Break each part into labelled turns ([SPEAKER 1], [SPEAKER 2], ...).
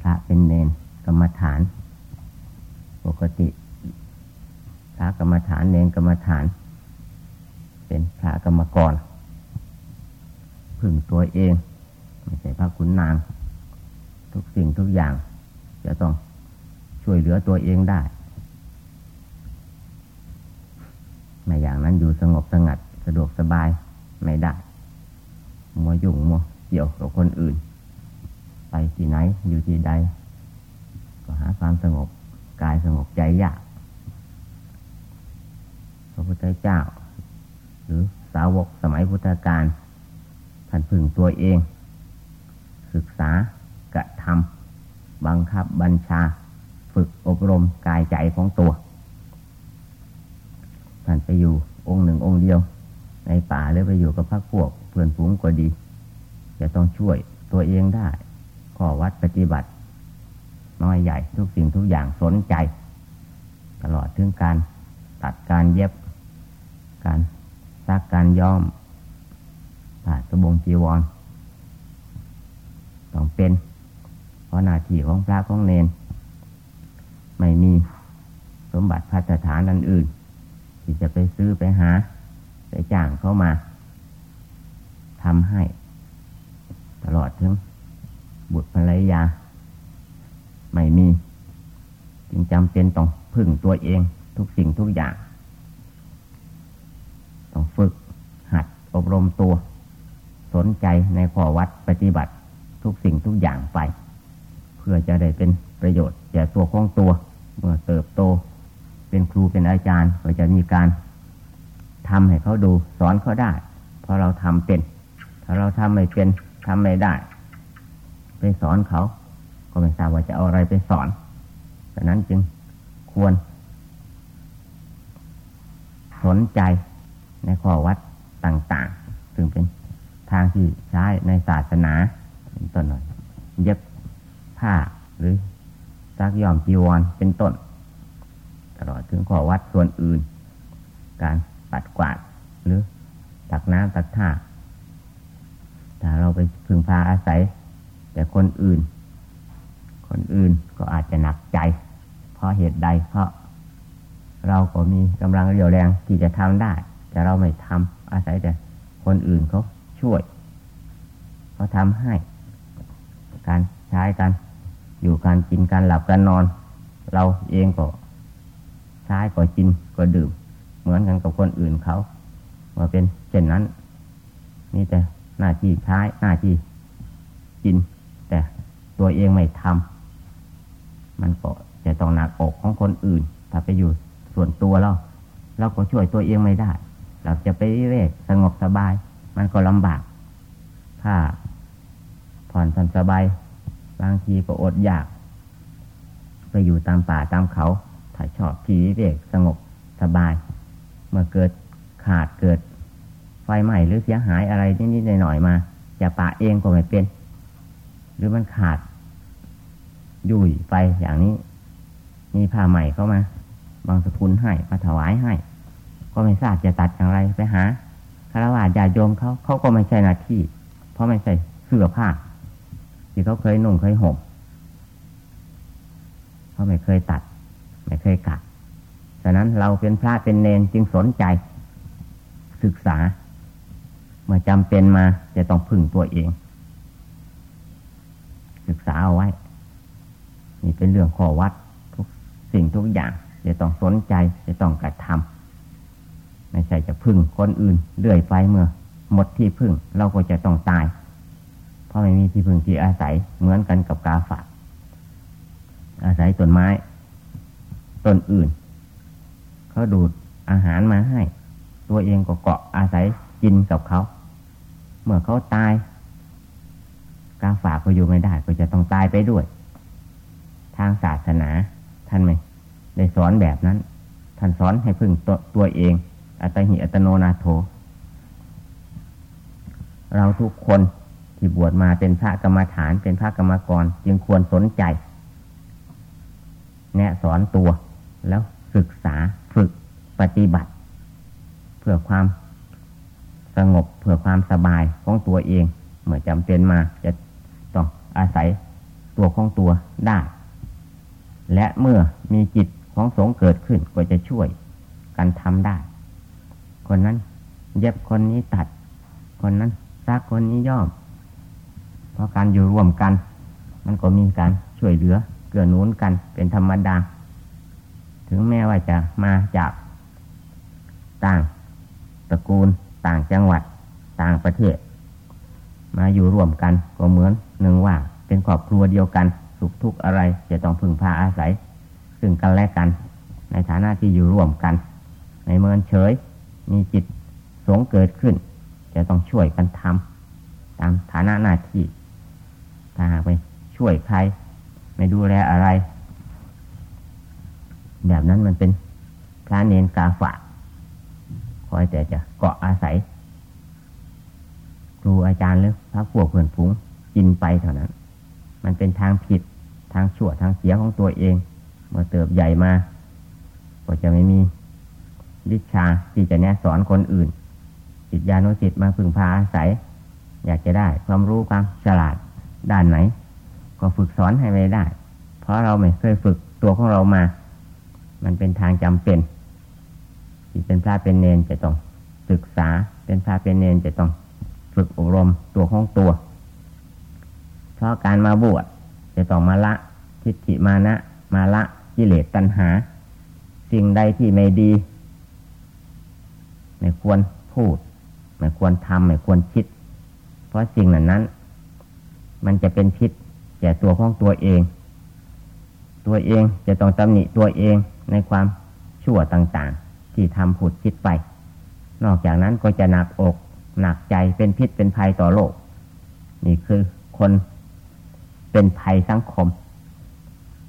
[SPEAKER 1] พระเป็นเนนกรรมฐาน ปกติ พระกรรมฐานเนนกรรมฐาน เป็นพระกรรมกรพึ่งตัวเอง ไม่ใช่พระคุณนาง ทุกสิ่งทุกอย่าง จะต้องช่วยเหลือตัวเองได้ไม่อย่างนั้นอยู่สงบสงัดสะดวกสบายไม่ได้มัวยุ่งมัวเกี่ยวกับคนอื่น ไปที่ไหน อยู่ที่ใด ก็หาความสงบกายสงบใจยากพระพุทธเจ้า หรือสาวกสมัยพุทธกาลท่านพึ่งตัวเอง ศึกษากระทำบังคับบัญชา ฝึกอบรมกายใจของตัวท่านไปอยู่องค์หนึ่งองค์เดียว ในป่าหรือไปอยู่กับพรรคพวกเพื่อนฝูงก็ดี จะต้องช่วยตัวเองได้ ข้อวัดปฏิบัติ น้อยใหญ่ทุกสิ่งทุกอย่างสนใจ ตลอดถึงการตัดการเย็บ การซักการย้อมผ่าสบงจีวรต้องเป็น เพราะหน้าที่ของพระของเนน ไม่มีสมบัติพัฒฐานอันอื่น ที่จะไปซื้อไปหา ไปจ้างเข้ามาทำให้ ตลอดถึง บุตรภรรยา ไม่มี จึงจำเป็นต้องพึ่งตัวเองทุกสิ่งทุกอย่าง ต้องฝึกหัดอบรมตัว สนใจในข้อวัดปฏิบัติทุกสิ่งทุกอย่างไป เพื่อจะได้เป็นประโยชน์แก่ตัวของตัว เมื่อเติบโต เป็นครูเป็นอาจารย์ก็จะมีการทำให้เขาดูสอนเขาได้ เพราะเราทำเป็น ถ้าเราทำไม่เป็นทำไม่ได้ ไปสอนเขา ก็ไม่ทราบว่าจะเอาอะไรไปสอนดังนั้นจึงควร สนใจในข้อวัดต่างๆ ซึ่งเป็นทางที่ใช้ในศาสนาเป็นต้นหน่อยเย็บผ้าหรือซักย้อมจีวรเป็นต้น ตลอดถึงข้อวัดส่วนอื่น การปัดกวาดหรือตักน้ำตักท่าถ้าเราไปพึงพาอาศัย แต่คนอื่น คนอื่นก็อาจจะหนักใจ เพราะเหตุใด เพราะ เราก็มีกำลังเรียวแรงที่จะทำได้ แต่เราไม่ทำอาศัยแต่คนอื่นเขาช่วยเขาทำให้ การใช้กัน อยู่การกินการหลับการนอน เราเองก็ใช้ก็กินก็ดื่ม เหมือนกันกับคนอื่นเขาเมื่อเป็นเช่นนั้น นี่แต่หน้าที่ใช้หน้าที่กิน ตัวเองไม่ทำมันก็จะต้องหนักอกของคนอื่น ถ้าไปอยู่ส่วนตัวเราเราก็ช่วยตัวเองไม่ได้ เราจะไปเรกสงบสบาย มันก็ลำบาก ถ้าผ่อนสันสบายบางทีก็อดอยาก ไปอยู่ตามป่าตามเขา ถ้าชอบที่เรกสงบสบาย เมื่อเกิดขาดเกิด ไฟไหม้หรือเสียหายอะไรนิดๆหน่อยๆมาจะป่าเองก็ไม่เป็น หรือมันขาด ยุ่ยไปอย่างนี้ มีผ้าใหม่เข้ามา บางสกุลให้มาถวายให้ ก็ไม่ทราบจะตัดอย่างไรไปหาคารวะญาติโยมเขาเขาก็ไม่ใช่หน้าที่ เพราะไม่ใช่เสื้อผ้า ที่เขาเคยนุ่งเคยห่มเขาไม่เคยตัด ไม่เคยกัดฉะนั้นเราเป็นพระเป็นเนนจึงสนใจ ศึกษา เมื่อจำเป็นมาจะต้องพึ่งตัวเอง ศึกษาเอาไว้ นี่เป็นเรื่องข้อวัดทุกสิ่งทุกอย่างจะต้องสนใจจะต้องกระทำไม่ใช่จะพึ่งคนอื่นเรื่อยไปเมื่อ หมดที่พึ่งเราก็จะต้องตาย เพราะไม่มีที่พึ่งที่อาศัยเหมือนกันกับกาฝากอาศัยต้นไม้ต้นอื่นเขาดูดอาหารมาให้ ตัวเองก็เกาะอาศัยกินกับเขา เมื่อเขาตายกาฝากก็อยู่ไม่ได้ก็จะต้องตายไปด้วย ทางศาสนา ท่านไม่ได้สอนแบบนั้น ท่านสอนให้พึ่งตตัวเอง อัตหิอัตโนนาโถ เราทุกคนที่บวชมาเป็นพระกรรมฐานเป็นพระกรรมกร จึงควรสนใจ แนะสอนตัวแล้วศึกษาฝึกปฏิบัติ เพื่อความสงบเพื่อความสบายของตัวเอง เมื่อจำเป็นมาจะต้องอาศัยตัวของตัวได้ และเมื่อมีจิตของสงเกิดขึ้นก็จะช่วยกันทำได้ คนนั้นเย็บคนนี้ตัด คนนั้นซักคนนี้ย่อม เพราะการอยู่รวมกัน มันก็มีการช่วยเหลือเกื้อหนุนกันเป็นธรรมดา ถึงแม้ว่าจะมาจากต่างตระกูลต่างจังหวัด ต่างประเทศ มาอยู่รวมกันก็เหมือนหนึ่งว่าเป็นครอบครัวเดียวกัน สุขทุกข์อะไรจะต้องพึ่งพาอาศัย ซึ่งกันและกัน ในฐานะที่อยู่ร่วมกัน ในเมือเฉย มีจิตสงเกิดขึ้น จะต้องช่วยกันทำตามฐานะหน้าที่ถ้าหากไปช่วยใคร ไม่ดูแลอะไร แบบนั้นมันเป็นพระเนนกาฝากคอยแต่จะเกาะอาศัยครูอาจารย์หรือพระพวกเพื่อนฝูงกินไปเท่านั้น มันเป็นทางผิดทางชั่วทางเสียของตัวเอง เมื่อเติบใหญ่มา ก็จะไม่มีวิชาที่จะแนะสอนคนอื่น จิตญาณุจิตมาพึ่งพาอาศัย อยากจะได้ ความรู้ความฉลาดด้านไหน ก็ฝึกสอนให้ไม่ได้ เพราะเราไม่เคยฝึกตัวของเรามา มันเป็นทางจำเป็นที่เป็นพระเป็นเนนจะต้องศึกษาเป็นพระเป็นเนนจะต้องฝึกอบรมตัวของตัว เพราะการมาบวชจะต้องมาละทิฏฐิมานะ มาละกิเลสตัณหา สิ่งใดที่ไม่ดี ไม่ควรพูด ไม่ควรทำไม่ควรคิด เพราะสิ่งนั้นนั้น มันจะเป็นพิษแก่ตัวของตัวเอง ตัวเองจะต้องตำหนิตัวเองในความชั่วต่างๆ ที่ทำผุดคิดไป นอกจากนั้นก็จะหนักอกหนักใจเป็นพิษเป็นภัยต่อโลก นี่คือคน เป็นภัยสังคม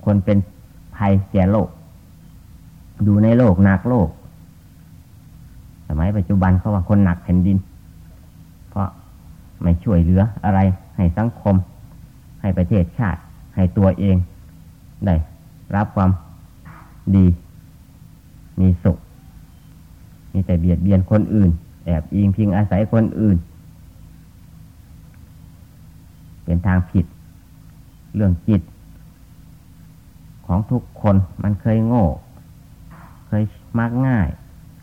[SPEAKER 1] คนเป็นภัยแก่โลกดูในโลกหนักโลก สมัยปัจจุบันเขาว่าคนหนักแผ่นดิน เพราะไม่ช่วยเหลืออะไรให้สังคม ให้ประเทศชาติ ให้ตัวเองได้รับความดี มีสุข มีแต่เบียดเบียนคนอื่น แอบอิงพิงอาศัยคนอื่น เป็นทางผิด เรื่องจิต ของทุกคนมันเคยโง่ เคยมักง่าย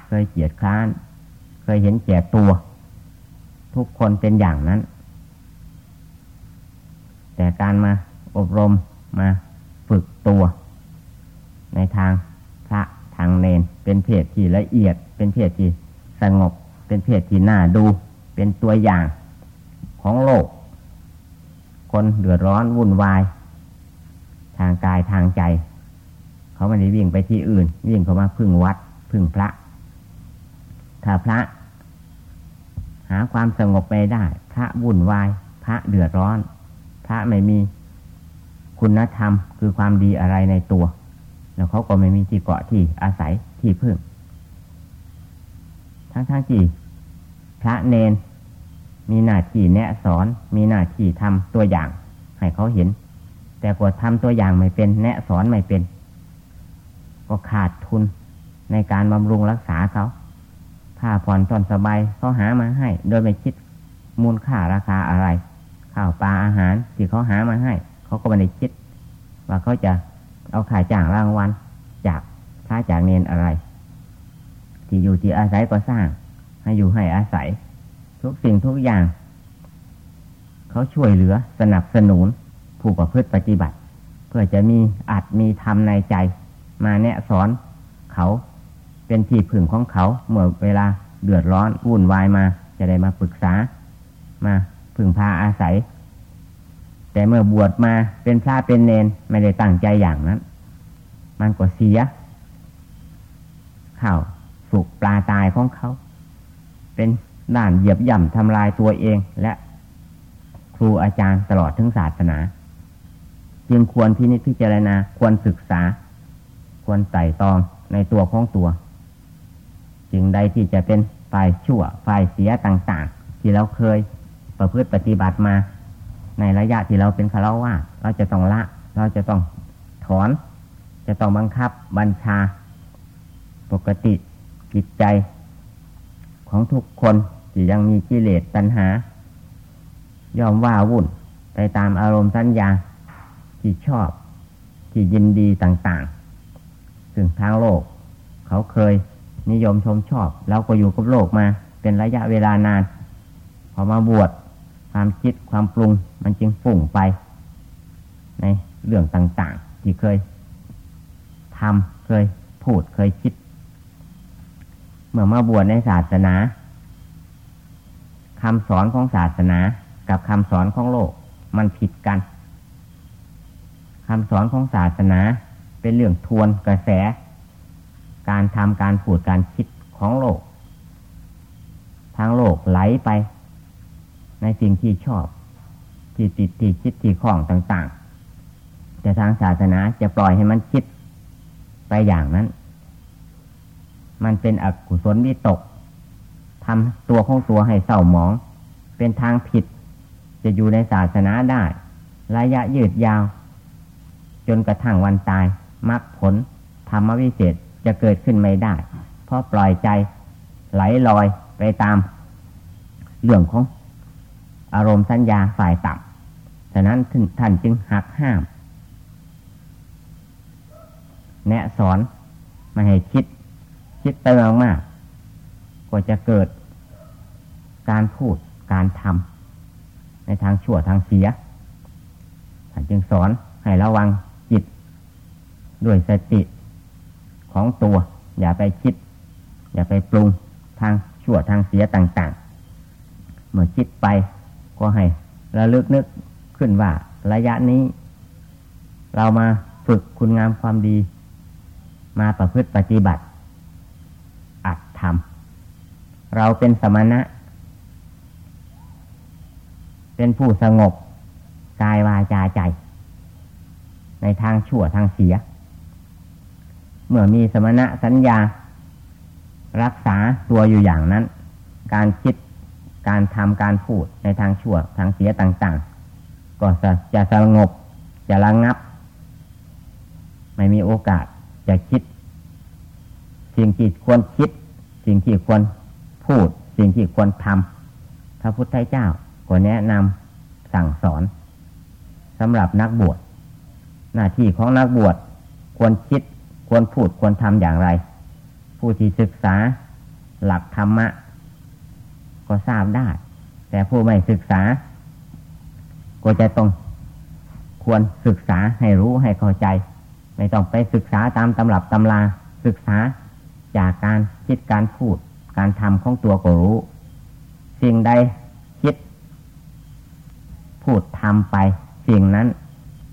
[SPEAKER 1] เคยเกียดค้าน เคยเห็นแก่ตัว ทุกคนเป็นอย่างนั้น แต่การมาอบรมมาฝึกตัว ในทางพระทางเนนเป็นเพศที่ละเอียด เป็นเพศที่สงบ เป็นเพศที่น่าดู เป็นตัวอย่างของโลก คนเดือดร้อนวุ่นวาย ทางกายทางใจ เขาไม่ได้วิ่งไปที่อื่น วิ่งเข้ามาพึ่งวัด พึ่งพระ ถ้าพระ หาความสงบไม่ได้ พระวุ่นวาย พระเดือดร้อน พระไม่มีคุณธรรมคือความดีอะไรในตัว แล้วเขาก็ไม่มีที่เกาะที่อาศัยที่พึ่ง ทั้งทั้งที่พระเนน มีหน้าที่แนะสอน มีหน้าที่ทำตัวอย่าง ให้เขาเห็น แต่กว่าทำตัวอย่างไม่เป็น แนะสอนไม่เป็น ก็ขาดทุนในการบำรุงรักษาเขาผ้าผ่อนตอนสบายเขาหามาให้ โดยไม่คิดมูลค่าราคาอะไร ข้าวปลาอาหารที่เขาหามาให้ เขาก็ไม่ได้คิด ว่าเขาจะเอาขายจ้างรางวัลจากค่าจากเนนอะไร ที่อยู่ที่อาศัยก็สร้าง ให้อยู่ให้อาศัย ทุกสิ่งทุกอย่าง เขาช่วยเหลือสนับสนุน ผู้ประพฤติปฏิบัติ เพื่อจะมีอัดมีธรรมในใจ มาแนะสอนเขาเป็นที่พึ่งของเขาเมื่อเวลาเดือดร้อนวุ่นวายมา จะได้มาปรึกษา มาพึ่งพาอาศัย แต่เมื่อบวชมาเป็นพระเป็นเนนไม่ได้ตั้งใจอย่างนั้น มันก็เสียข้าวสุกปลาตายของเขา เป็น ด้านเหยียบย่ำทำลายตัวเองและครูอาจารย์ตลอดทั้งศาสนา จึงควรพินิจพิจารณาควรศึกษา ควรไต่ตองในตัวของตัวจึงใดที่จะเป็นฝ่ายชั่วฝ่ายเสียต่างๆ ที่เราเคยประพฤติปฏิบัติมา ในระยะที่เราเป็นคารวะเราจะต้องละ เราจะต้องถอน จะต้องบังคับบัญชา ปกติจิตใจของทุกคน ที่ยังมีกิเลสตัณหายอมว่าวุ่นไปตามอารมณ์สัญญาที่ที่ชอบ ที่ยินดีต่างๆ ซึ่งทางโลก เขาเคยนิยมชมชอบเราก็อยู่กับโลกมาเป็นระยะเวลานาน พอมาบวชความคิดความปรุงมันจึงฝุ่งไป ในเรื่องต่างๆ ที่เคยทำเคยพูดเคยคิด เมื่อมาบวชในศาสนา คำสอนของศาสนากับคำสอนของโลก มันผิดกันคำสอนของศาสนาเป็นเรื่องทวนกระแส การทำการพูดการคิดของโลก ทางโลกไหลไป ในสิ่งที่ชอบ ที่ติดที่คิดที่คล้องต่างๆ แต่ทางศาสนาจะปล่อยให้มันคิดไปอย่างนั้น มันเป็นอกุศลวิตก ทำตัวของตัวให้เศร้าหมอง เป็นทางผิด จะอยู่ในศาสนาได้ ระยะยืดยาว จนกระทั่งวันตายมรรคผลธรรมวิเศษจะเกิดขึ้นไม่ได้ เพราะปล่อยใจไหลลอยไปตาม เรื่องของอารมณ์สัญญาฝ่ายต่ำฉะนั้นท่านจึงหักห้าม แนะสอนมาให้คิด คิดเติมมาก ก็จะเกิดการพูดการทำในทางชั่วทางเสียท่านจึงสอนให้ระวังจิต ด้วยสติของตัว อย่าไปคิด อย่าไปปรุงทางชั่วทางเสียต่าง ๆ เมื่อคิดไปก็ให้ระลึกนึกขึ้นว่า ระยะนี้ เรามาฝึกคุณงามความดี มาประพฤติปฏิบัติ อัดทำ เราเป็นสมณะ เป็นผู้สงบกายวาจาใจ ในทางชั่วทางเสีย เมื่อมีสมณะสัญญา รักษาตัวอยู่อย่างนั้น การคิดการทำการพูดในทางชั่วทางเสียต่างๆ ก็จะจะสงบจะระงับ ไม่มีโอกาสจะคิด สิ่งที่ควรคิด สิ่งที่ควร พูดสิ่งที่ควรทำพระพุทธเจ้าก็แนะนำสั่งสอนสำหรับนักบวชหน้าที่ของนักบวชควรคิดควรพูดควรทำอย่างไร ผู้ที่ศึกษาหลักธรรมะ ก็ทราบได้ แต่ผู้ไม่ศึกษา ก็จะต้องควรศึกษาให้รู้ให้เข้าใจ ไม่ต้องไปศึกษาตามตำรับตำราศึกษาจากการคิดการพูด การทำของตัวก็รู้ สิ่งใดคิด พูดทำไป สิ่งนั้น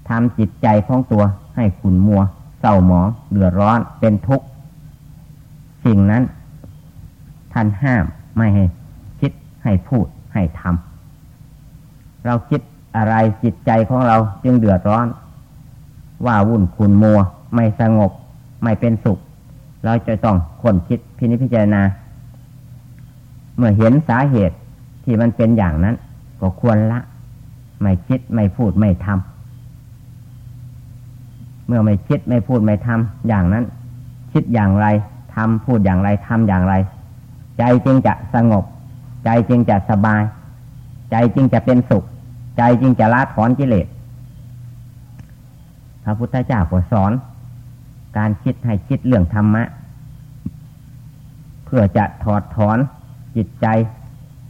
[SPEAKER 1] ทำจิตใจของตัวให้ขุนมัวเศร้าหมองเดือดร้อนเป็นทุกข์ สิ่งนั้นท่านห้ามไม่ให้ให้พูดให้ทำเราคิดอะไรจิตใจของเราจึงเดือดร้อน ว่าวุ่นขุนมัว ไม่สงบ ไม่เป็นสุข เราจะต้องคนคิดพินิจพิจารณา เมื่อเห็นสาเหตุที่มันเป็นอย่างนั้น ก็ควรละ ไม่คิดไม่พูดไม่ทำเมื่อไม่คิดไม่พูดไม่ทำอย่างนั้น คิดอย่างไรทำพูดอย่างไรทำอย่างไร ใจจึงจะสงบ ใจจึงจะสบาย ใจจึงจะเป็นสุข ใจจึงจะละถอนกิเลสพระพุทธเจ้าก็สอน การคิดให้คิดเรื่องธรรมะ เพื่อจะถอดถอน จิตใจ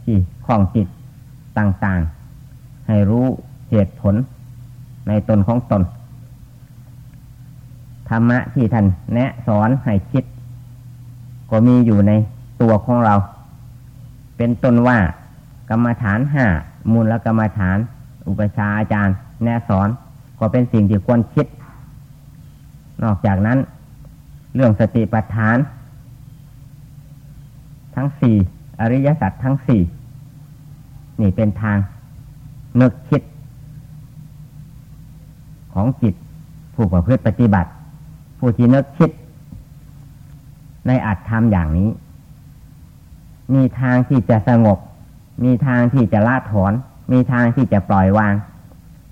[SPEAKER 1] ที่ของจิตต่างๆ ให้รู้เหตุผลในตนของตน ธรรมะที่ท่านแนะสอนให้คิด ก็มีอยู่ในตัวของเรา เป็นต้นว่ากรรมฐานห้ามูลและกรรมฐาน อุปชาอาจารย์ แนะสอนก็เป็นสิ่งที่ควรคิด นอกจากนั้น เรื่องสติปัฏฐาน ทั้งสี่ อริยสัจทั้งสี่นี่เป็นทางนึกคิด ของจิต ผู้ประพฤติปฏิบัติ ผู้ที่นึกคิด ในอัตธรรมอย่างนี้ มีทางที่จะสงบ มีทางที่จะละถอน มีทางที่จะปล่อยวาง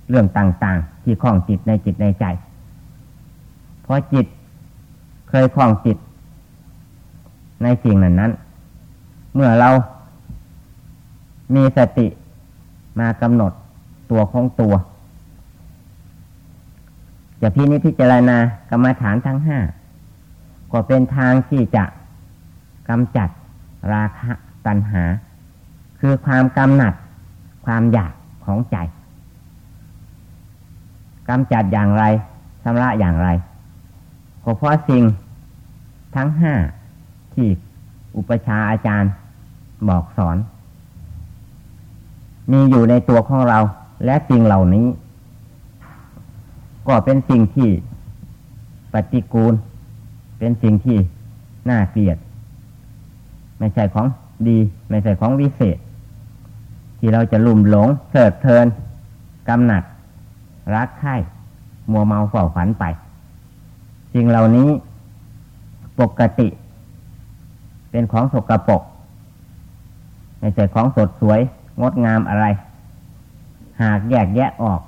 [SPEAKER 1] เรื่องต่าง ๆ ที่คล้องจิตในจิตในใจ เพราะจิตเคยคล้องจิต ในสิ่งนั้นนั้น เมื่อเรามีสติมากำหนดตัวของตัวจะพินิจพิจารณากรรมฐานทั้งห้าก็เป็นทางที่จะกำจัดราคะตัณหา คือความกำหนัด ความอยากของใจกำจัดอย่างไรชำระอย่างไรก็เพราะสิ่งทั้งห้าที่อุปชาอาจารย์ บอกสอน มีอยู่ในตัวของเรา และสิ่งเหล่านี้ ก็เป็นสิ่งที่ปฏิกูล เป็นสิ่งที่น่าเกลียด ไม่ใช่ของดี ไม่ใช่ของวิเศษ ที่เราจะลุ่มหลงเสิดเทินกำหนัด รักใคร่มัวเมาเฝ้าฝันไปสิ่งเหล่านี้ปกติ เป็นของสกรปรก ไม่ใช่ของสดสวยงดงามอะไร หากแยกแยะออก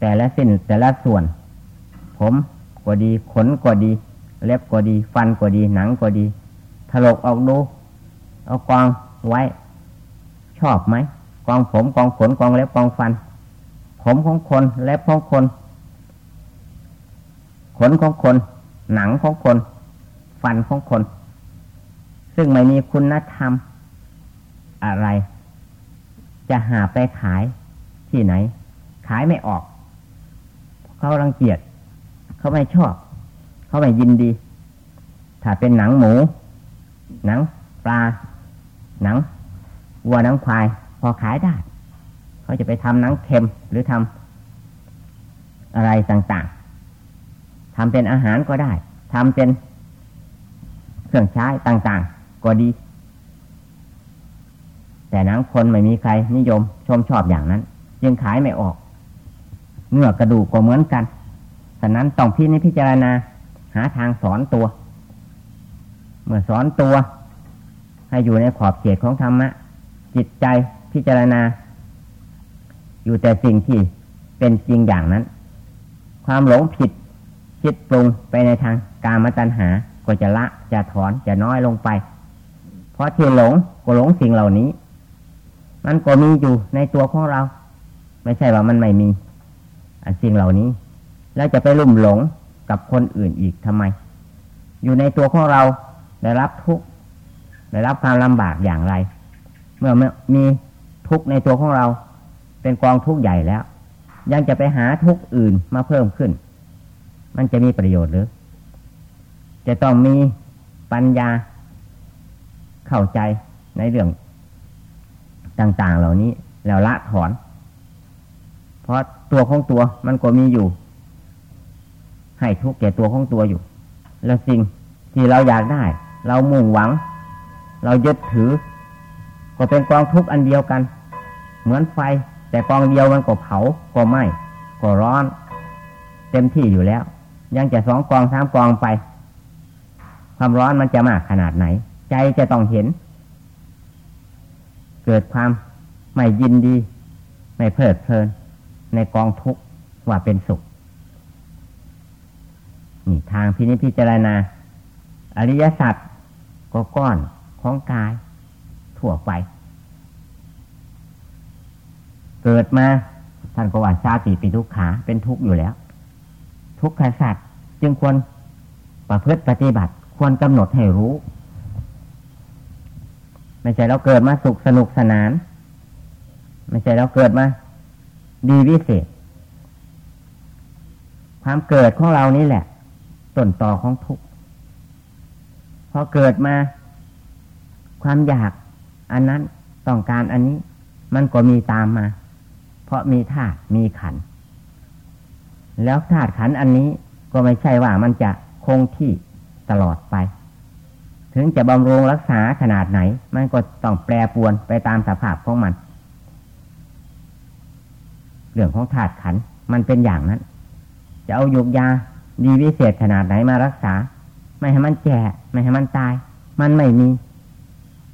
[SPEAKER 1] แต่ละสิ้นแต่ละส่วน ผมก็ดีขนก็ดี เล็บก็ดี ฟันก็ดีหนังก็ดีถลกออกดู เอากองไว้ ชอบไหมกองผมกองขนกองเล็บกองฟัน ผมของคนเล็บของคน ขนของคน หนังของคน ฟันของคน ซึ่งไม่มีคุณธรรม อะไร จะหาไปขายที่ไหน ขายไม่ออก เขารังเกียจเขาไม่ชอบ เขาไม่ยินดี ถ้าเป็นหนังหมู หนังปลา หนังวัวหนังควาย พอขายได้ เขาจะไปทำหนังเค็มหรือทำอะไรต่างๆทำเป็นอาหารก็ได้ทำเป็นเครื่องใช้ต่างๆ ก็ดี แต่หนังคนไม่มีใครนิยมชมชอบอย่างนั้นยังขายไม่ออกเนื้อกระดูกก็เหมือนกันฉะนั้นต้องพี่นิพิจารณาหาทางสอนตัว เมื่อสอนตัว ให้อยู่ในขอบเขตของธรรมะ จิตใจพิจารณา อยู่แต่สิ่งที่เป็นจริงอย่างนั้น ความหลงผิดคิดปรุงไปในทางกามตัณหาก็จะละจะถอนจะน้อยลงไป เพราะที่หลงก็หลงสิ่งเหล่านี้ มันก็มีอยู่ในตัวของเรา ไม่ใช่ว่ามันไม่มีอันสิ่งเหล่านี้ แล้วจะไปลุ่มหลงกับคนอื่นอีกทำไม อยู่ในตัวของเราได้รับทุกข์ได้รับความลำบากอย่างไร เมื่อมีทุกข์ในตัวของเรา เป็นกองทุกข์ใหญ่แล้ว ยังจะไปหาทุกข์อื่นมาเพิ่มขึ้น มันจะมีประโยชน์หรือ จะต้องมีปัญญาเข้าใจในเรื่อง ต่าง ๆ เหล่านี้ แล้วละถอน เพราะตัวของตัวมันก็มีอยู่ ให้ทุกแก่ตัวของตัวอยู่ แล้วสิ่งที่เราอยากได้ เรามุ่งหวัง เรายึดถือ ก็เป็นกองทุกข์อันเดียวกัน เหมือนไฟ แต่กองเดียวมันก็เผาก็ไหม้ก็ร้อน เต็มที่อยู่แล้ว ยังจะสองกองสามกองไป ความร้อนมันจะมากขนาดไหน ใจจะต้องเห็น เกิดความไม่ยินดี ไม่เพลิดเพลิน ในกองทุกข์ว่าเป็นสุขนี่ทางพินิจพิจารณา อริยสัจก็ก้อนของกาย ทั่วไป เกิดมาท่านก็ว่าชาติปีทุกขาเป็นทุกข์อยู่แล้ว ทุกขสัตว์จึงควรประพฤติปฏิบัติ ควรกำหนดให้รู้ ไม่ใช่เราเกิดมาสุขสนุกสนาน ไม่ใช่เราเกิดมา ดีวิเศษ ความเกิดของเรานี่แหละต้นต่อของทุกข์พอเกิดมา ความอยาก อันนั้นต้องการอันนี้ มันก็มีตามมา เพราะมีธาตุมีขัน แล้วธาตุขันอันนี้ก็ไม่ใช่ว่ามันจะคงที่ตลอดไป ถึงจะบำรุงรักษาขนาดไหน มันก็ต้องแปรปวนไปตามสภาพของมัน เรื่องของธาตุขัน มันเป็นอย่างนั้น จะเอายกยาดีวิเศษขนาดไหนมารักษา ไม่ให้มันแก่ไม่ให้มันตาย มันไม่มี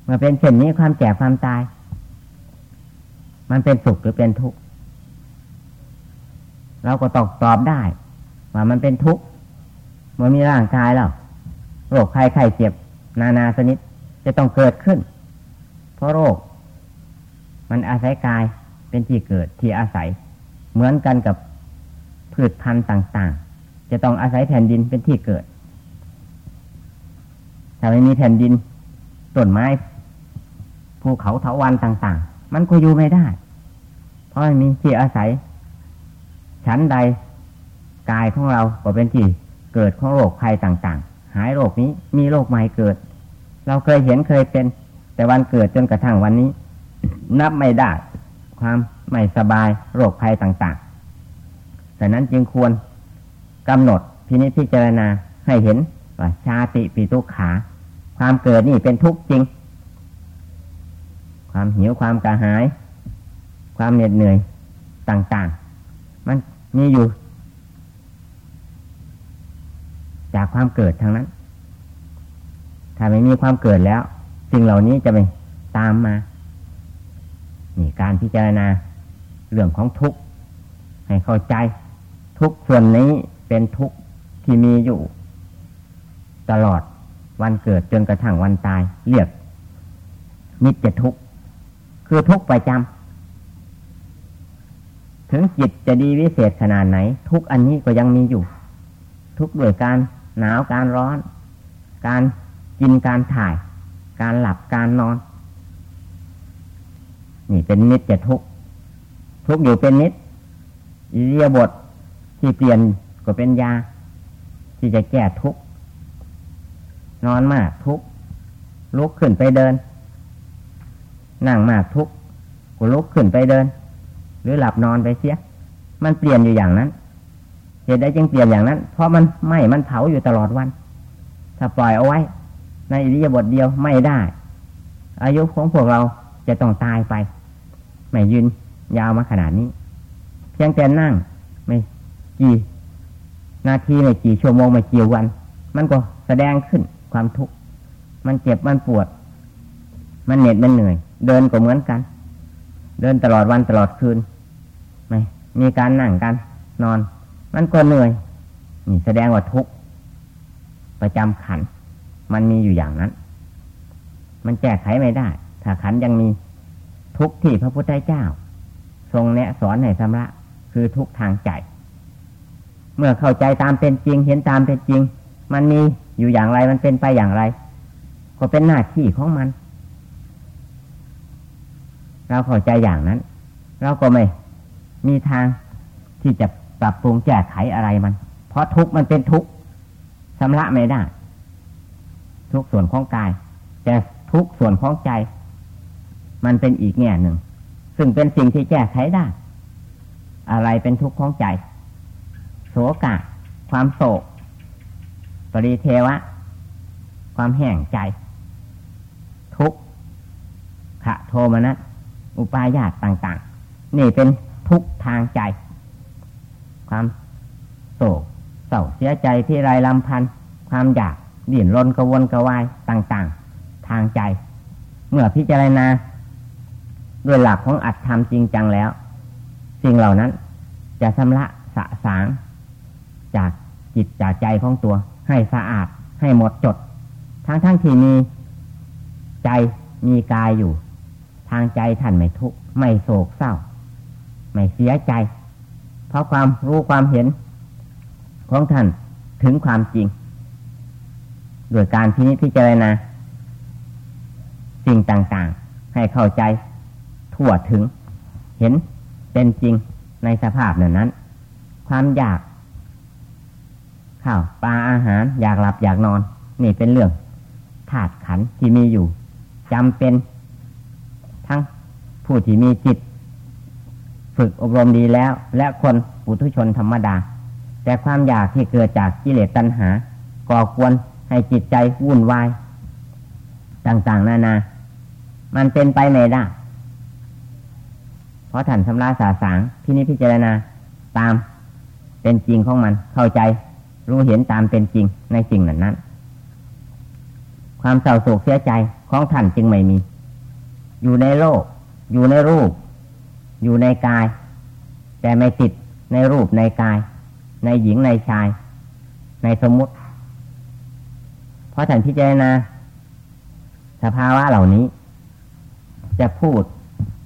[SPEAKER 1] เมื่อเป็นเช่นนี้ความแก่ความตาย มันเป็นสุขหรือเป็นทุกข์เราก็ตอบตอบได้ ว่ามันเป็นทุกข์เมื่อมีร่างกายแล้วโรคไข้ไข้เจ็บ นานาชนิดจะต้องเกิดขึ้น เพราะโรค มันอาศัยกายเป็นที่เกิดที่อาศัย เหมือนกันกับพืชพันธุ์ต่างๆ จะต้องอาศัยแผ่นดินเป็นที่เกิด ถ้าไม่มีแผ่นดินต้นไม้ภูเขาเถาวันต่าง ๆ มันก็อยู่ไม่ได้ เพราะไม่มีที่อาศัย ชั้นใดกายของเราก็เป็นที่เกิดของโรคภัยต่าง ๆ หายโรคนี้มีโรคใหม่เกิด เราเคยเห็นเคยเป็น แต่วันเกิดจนกระทั่งวันนี้ นับไม่ได้ ความไม่สบายโรคภัยต่างๆแต่นั้นจึงควรกำหนดพินิจพิจารณาให้เห็นว่าชาติปีตุขา ความเกิดนี่เป็นทุกข์จริง ความหิวความกระหาย ความเหน็ดเหนื่อยต่างๆ มันมีอยู่ จากความเกิดทางนั้น ถ้าไม่มีความเกิดแล้ว สิ่งเหล่านี้จะไม่ตามมา นี่การพิจารณาเรื่องของทุกข์ให้เข้าใจ ทุกส่วนนี้เป็นทุกข์ที่มีอยู่ ตลอดวันเกิดจนกระทั่งวันตาย เรียกนิจทุกข์คือทุกข์ประจำถึงจิตจะดีวิเศษขนาดไหน ทุกอันนี้ก็ยังมีอยู่ ทุกด้วยการหนาวการร้อน การ กินการถ่าย การหลับการนอน นี่เป็นนิจจะทุกทุกอยู่เป็นนิจอิเดียบทที่เปลี่ยนก็เป็นยา ที่จะแก้ทุกนอนมากทุกลุกขึ้นไปเดิน นั่งมากทุกก็ลุกขึ้นไปเดิน หรือหลับนอนไปเสีย มันเปลี่ยนอยู่อย่างนั้นเหตุใดจึงเปลี่ยนอย่างนั้น เพราะมันไหมมันเผาอยู่ตลอดวัน ถ้าปล่อยเอาไว้ ในอิริยาบถเดียวไม่ได้ อายุของพวกเราจะต้องตายไป ไม่ยืนยาวมาขนาดนี้ เพียงแต่นั่ง ไม่กี่ นาทีไม่กี่ชั่วโมงไม่กี่วัน มันก็แสดงขึ้นความทุกข์มันเจ็บมันปวด มันเหน็ดมันเหนื่อย เดินก็เหมือนกัน เดินตลอดวันตลอดคืนไม่มีการนั่งกัน นอน มันก็เหนื่อยนี่แสดงว่าทุกข์ประจำขัน มันมีอยู่อย่างนั้น มันแก้ไขไม่ได้ ถ้าขันยังมีทุกข์ที่พระพุทธเจ้า ทรงแนะสอนให้ชำระคือทุกทางใจ เมื่อเข้าใจตามเป็นจริง เห็นตามเป็นจริง มันมีอยู่อย่างไรมันเป็นไปอย่างไร ก็เป็นหน้าที่ของมัน เราเข้าใจอย่างนั้น เราก็ไม่มีทางที่จะปรับปรุงแก้ไขอะไรมัน เพราะทุกมันเป็นทุกชำระไม่ได้ ทุกส่วนของกาย แต่ทุกส่วนของใจ มันเป็นอีกแง่หนึ่ง ซึ่งเป็นสิ่งที่แก้ไขได้ อะไรเป็นทุกข์ของใจ โศกะ ความโศก ปริเทวะ ความแห่งใจ ทุกขะโทมนัสอุปายาตต่าง ๆ นี่เป็นทุกทางใจ ความโศกเศร้าเสียใจที่ไรลำพัน ความอยาก ดิ่นรนกระวนกระวายต่างๆ ทางใจ เมื่อพิจารณาด้วยหลักของอัตธรรมจริงจังแล้ว สิ่งเหล่านั้น จะชำระสะสาง จากจิตจากใจของตัว ให้สะอาดให้หมดจด ทั้งทั้งที่มีใจมีกายอยู่ ทางใจท่านไม่ทุกข์ไม่โศกเศร้า ไม่เสียใจ เพราะความรู้ความเห็นของท่านถึงความจริง โดยการพินิจพิจารณาสิ่งต่างๆ ให้เข้าใจทั่วถึง เห็นเป็นจริงในสภาพนั้นนั้น ความอยากข้าวปลาอาหาร อยากหลับอยากนอน นี่เป็นเรื่องธาตุขันที่มีอยู่จำเป็น ทั้งผู้ที่มีจิต ฝึกอบรมดีแล้ว และคนปุถุชนธรรมดา แต่ความอยากที่เกิดจากกิเลสตัณหาก่อควร ให้จิตใจวุ่นวาย ต่างๆ นานา มันเป็นไปไม่ได้ เพราะท่านสำราสาสางที่นี้พิจารณาตามเป็นจริงของมัน เข้าใจรู้เห็นตามเป็นจริงในสิ่งนั้นนั้น ความเศร้าโศกเสียใจของท่านจึงไม่มี อยู่ในโลก อยู่ในรูป อยู่ในกาย แต่ไม่ติดในรูปในกาย ในหญิงในชาย ในสมมุติ ราะท่านพิจารณาสภาวะเหล่านี้ จะพูด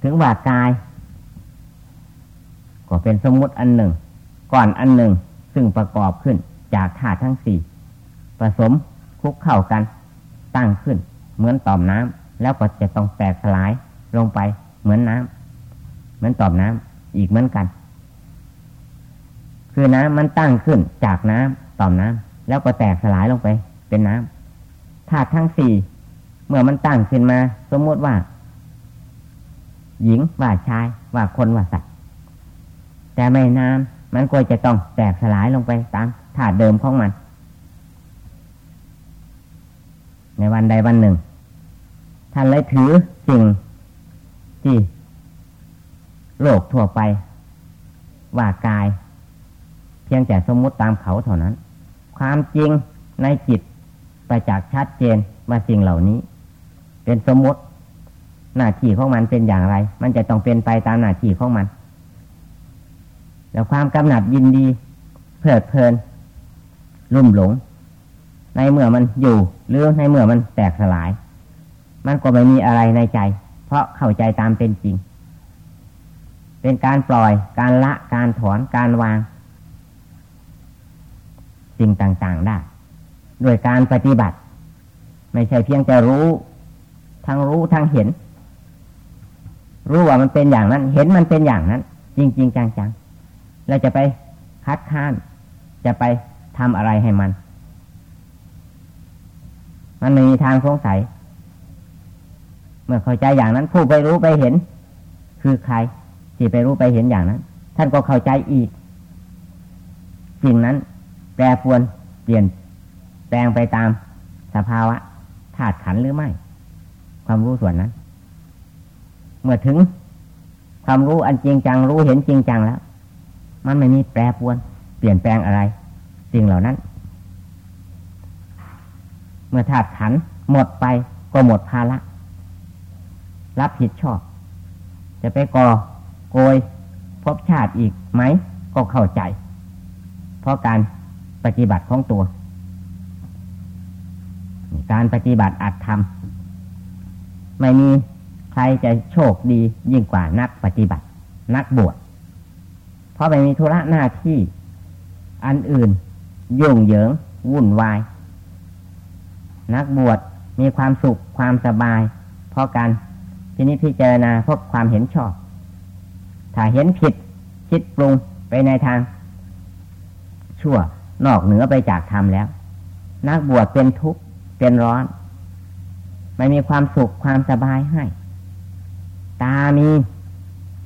[SPEAKER 1] ถึงว่ากาย ก็เป็นสมมติอันหนึ่ง ก่อนอันหนึ่งซึ่งประกอบขึ้นจากธาตุทั้งสี่ผสมคลุกเข้ากัน ตั้งขึ้น เหมือนต่อมน้ำแล้วก็จะต้องแตกสลายลงไปเหมือนน้ำเหมือนต่อมน้ำอีกเหมือนกัน คือน้ำมันตั้งขึ้นจากน้ำต่อมน้ำแล้วก็แตกสลายลงไป เป็นน้ำ ธาตุทั้งสี่เมื่อมันตั้งขึ้นมา สมมติว่า หญิงว่าชายว่าคนว่าสัตว์แต่ไม่นานมันก็จะต้องแตกสลายลงไปตามธาตุเดิมของมัน ในวันใดวันหนึ่ง ท่านเลยถือสิ่งที่โลกทั่วไป ว่ากาย เพียงแต่สมมุติตามเขาเท่านั้น ความจริงในจิต ประจักษ์ชัดเจนว่าสิ่งเหล่านี้ เป็นสมมติ หน้าที่ของมันเป็นอย่างไร มันจะต้องเป็นไปตามหน้าที่ของมัน แล้วความกำหนัดยินดี เพลิดเพลิน ลุ่มหลง ในเมื่อมันอยู่หรือในเมื่อมันแตกสลาย มันก็ไม่มีอะไรในใจ เพราะเข้าใจตามเป็นจริง เป็นการปล่อย การละ การถอน การวาง สิ่งต่างๆได้ โดยการปฏิบัติ ไม่ใช่เพียงจะรู้ทั้งรู้ทั้งเห็น รู้ว่ามันเป็นอย่างนั้น เห็นมันเป็นอย่างนั้น จริงๆจังๆเราจะไปคัดค้าน จะไปทำอะไรให้มัน มันไม่มีทางสงสัย เมื่อเข้าใจอย่างนั้น ผู้ไปรู้ไปเห็น คือใครที่ไปรู้ไปเห็นอย่างนั้น ท่านก็เข้าใจอีกสิ่งนั้น แปรปวนเปลี่ยน แปลงไปตามสภาวะธาตุขันหรือไม่ ความรู้ส่วนนั้น เมื่อถึงความรู้อันจริงจังรู้เห็นจริงจังแล้ว มันไม่มีแปรปวน เปลี่ยนแปลงอะไร สิ่งเหล่านั้น เมื่อธาตุขันหมดไปก็หมดภาระรับผิดชอบ จะไปก่อโกยพบชาติอีกไหม ก็เข้าใจ เพราะการปฏิบัติของตัว การปฏิบัติอัดทำไม่มีใครจะโชคดียิ่งกว่านักปฏิบัติ นักบวชเพราะไม่มีธุระหน้าที่ อันอื่น ยุ่งเหยิง วุ่นวาย นักบวชมีความสุขความสบาย เพราะการที่นี้พิจารณาเพราะความเห็นชอบ ถ้าเห็นผิดคิดปรุงไปในทาง ชั่วนอกเหนือไปจากธรรมแล้ว นักบวชเป็นทุกข์ เป็นร้อน ไม่มีความสุขความสบายให้ ตามี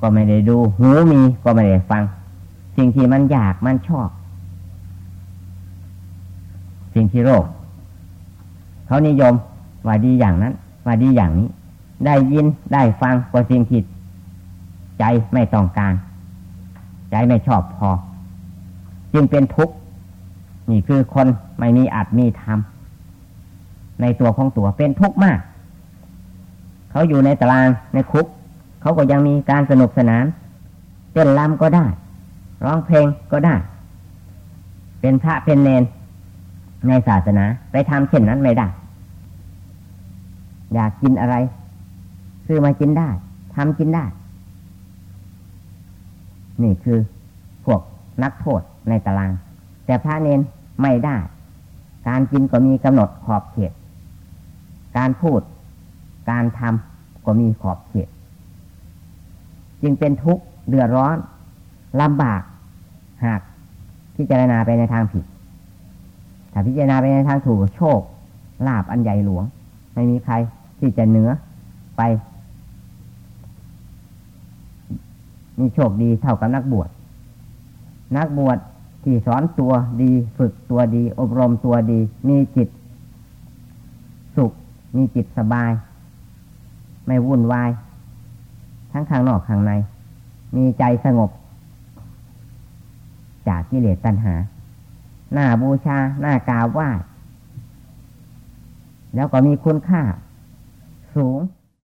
[SPEAKER 1] ก็ไม่ได้ดู หูมีก็ไม่ได้ฟัง สิ่งที่มันอยากมันชอบ สิ่งที่โรคเขานิยมว่าดีอย่างนั้น ว่าดีอย่างนี้ ได้ยินได้ฟังก็สิ่งที่ใจไม่ต้องการ ใจไม่ชอบพอ จึงเป็นทุกข์ นี่คือคนไม่มีอัดมีธรรม ในตัวของตัวเป็นทุกข์มาก เขาอยู่ในตารางในคุก เขาก็ยังมีการสนุกสนานเต้นรำก็ได้ ร้องเพลงก็ได้ เป็นพระเป็นเนนในศาสนาไปทำเช่นนั้นไม่ได้ อยากกินอะไร ซื้อมากินได้ทำกินได้ นี่คือพวกนักโทษในตาราง แต่พระเนนไม่ได้ การกินก็มีกำหนดขอบเขต การพูด การทำก็มีขอบเขต จึงเป็นทุกข์เดือดร้อนลำบาก หากพิจารณาไปในทางผิด ถ้าพิจารณาไปในทางถูกโชคลาบอันใหญ่หลวง ไม่มีใครที่จะเหนือไป มีโชคดีเท่ากับนักบวช นักบวชที่สอนตัวดี ฝึกตัวดี อบรมตัวดี มีจิต มีจิตสบาย ไม่วุ่นวาย ทั้งข้างนอกข้างใน มีใจสงบ จากกิเลสตัณหา หน้าบูชา หน้ากราบไหว้แล้วก็มีคุณค่า สูง